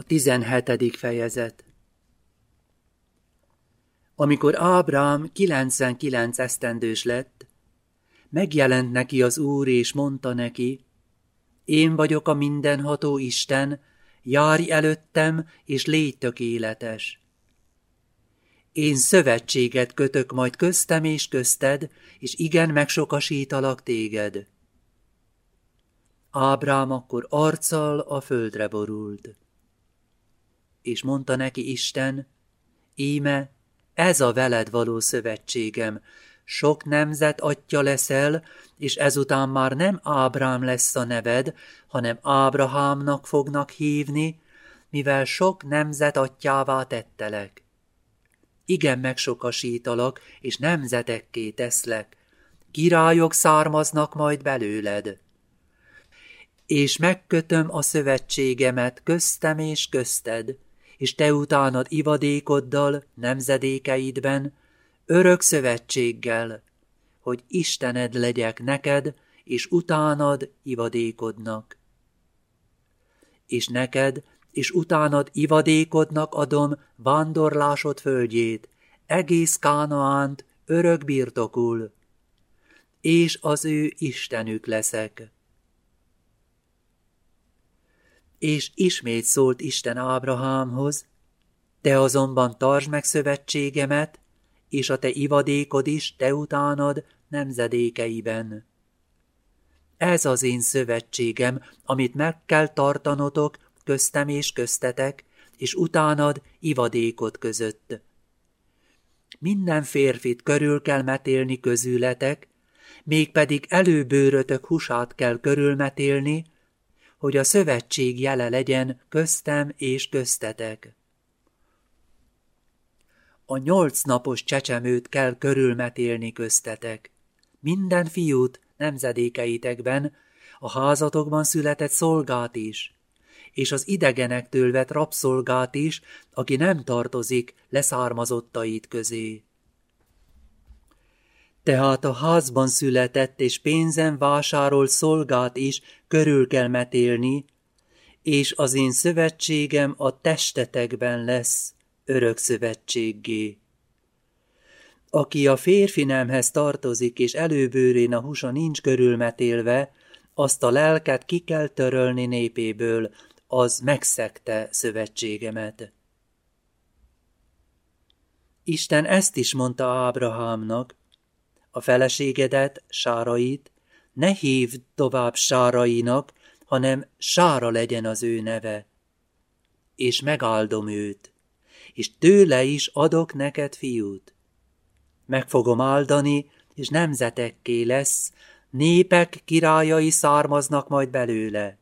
A tizenhetedik fejezet Amikor Ábrám 99 esztendős lett, megjelent neki az Úr, és mondta neki, én vagyok a mindenható Isten, járj előttem, és légy tökéletes. Én szövetséget kötök majd köztem és közted, és igen megsokasítalak téged. Ábrám akkor arccal a földre borult és mondta neki Isten, íme, ez a veled való szövetségem, sok nemzet atya leszel, és ezután már nem Ábrám lesz a neved, hanem Ábrahámnak fognak hívni, mivel sok nemzet atyává tettelek. Igen megsokasítalak, és nemzetekké teszlek. Királyok származnak majd belőled. És megkötöm a szövetségemet köztem és közted, és te utánad ivadékoddal, nemzedékeidben, örök szövetséggel, hogy Istened legyek neked, és utánad ivadékodnak. És neked, és utánad ivadékodnak adom vándorlásod földjét, egész Kánaánt örök birtokul, és az ő Istenük leszek. És ismét szólt Isten Ábrahámhoz, te azonban tartsd meg szövetségemet, és a te ivadékod is te utánad nemzedékeiben. Ez az én szövetségem, amit meg kell tartanotok köztem és köztetek, és utánad ivadékod között. Minden férfit körül kell metélni közületek, mégpedig előbőrötök husát kell körülmetélni, hogy a szövetség jele legyen köztem és köztetek. A nyolc napos csecsemőt kell körülmetélni köztetek. Minden fiút nemzedékeitekben, a házatokban született szolgát is, és az idegenektől vett rabszolgát is, aki nem tartozik leszármazottait közé. Tehát a házban született és pénzen vásárolt szolgát is körül kell metélni, és az én szövetségem a testetekben lesz örök szövetséggé. Aki a férfi nemhez tartozik, és előbőrén a húsa nincs körülmetélve, azt a lelket ki kell törölni népéből, az megszegte szövetségemet. Isten ezt is mondta Ábrahámnak, a feleségedet, Sárait, ne hívd tovább Sárainak, hanem Sára legyen az ő neve. És megáldom őt, és tőle is adok neked fiút. Meg fogom áldani, és nemzetekké lesz, népek királyai származnak majd belőle.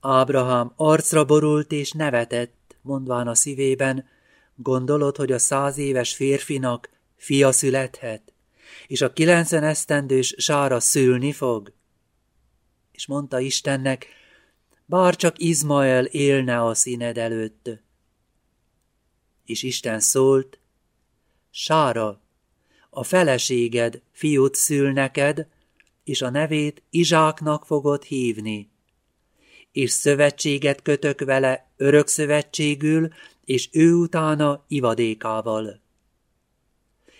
Ábrahám arcra borult és nevetett, mondván a szívében, Gondolod, hogy a száz éves férfinak fia születhet, és a kilencven esztendős sára szülni fog? És mondta Istennek, bár csak Izmael élne a színed előtt. És Isten szólt, Sára, a feleséged fiút szül neked, és a nevét Izsáknak fogod hívni. És szövetséget kötök vele örök szövetségül, és ő utána ivadékával.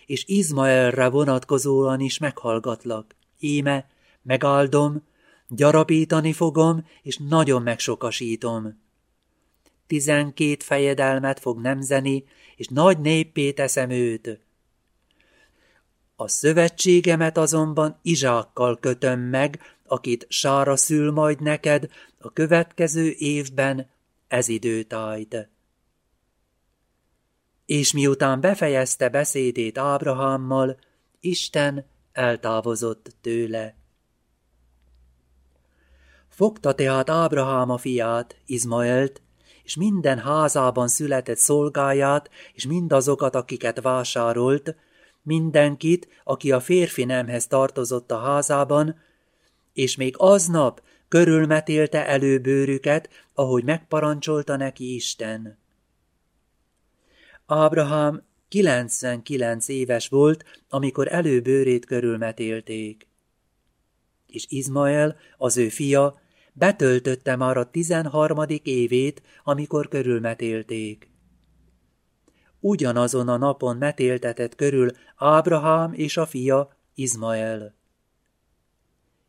És Izmaelre vonatkozóan is meghallgatlak. Íme, megáldom, gyarapítani fogom, és nagyon megsokasítom. Tizenkét fejedelmet fog nemzeni, és nagy néppé teszem őt. A szövetségemet azonban Izsákkal kötöm meg, akit sára szül majd neked a következő évben ez időtájt. És miután befejezte beszédét Ábrahámmal, Isten eltávozott tőle. Fogta tehát Ábrahám a fiát, Izmaelt, és minden házában született szolgáját, és mindazokat, akiket vásárolt, mindenkit, aki a férfi nemhez tartozott a házában, és még aznap körülmetélte előbőrüket, ahogy megparancsolta neki Isten. Ábrahám 99 éves volt, amikor előbőrét körülmetélték. És Izmael, az ő fia, Betöltötte már a tizenharmadik évét, amikor körülmetélték. Ugyanazon a napon metéltetett körül Ábrahám és a fia Izmael.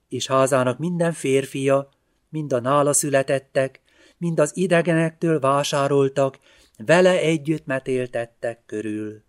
És házának minden férfia, mind a nála születettek, mind az idegenektől vásároltak, vele együtt metéltettek körül.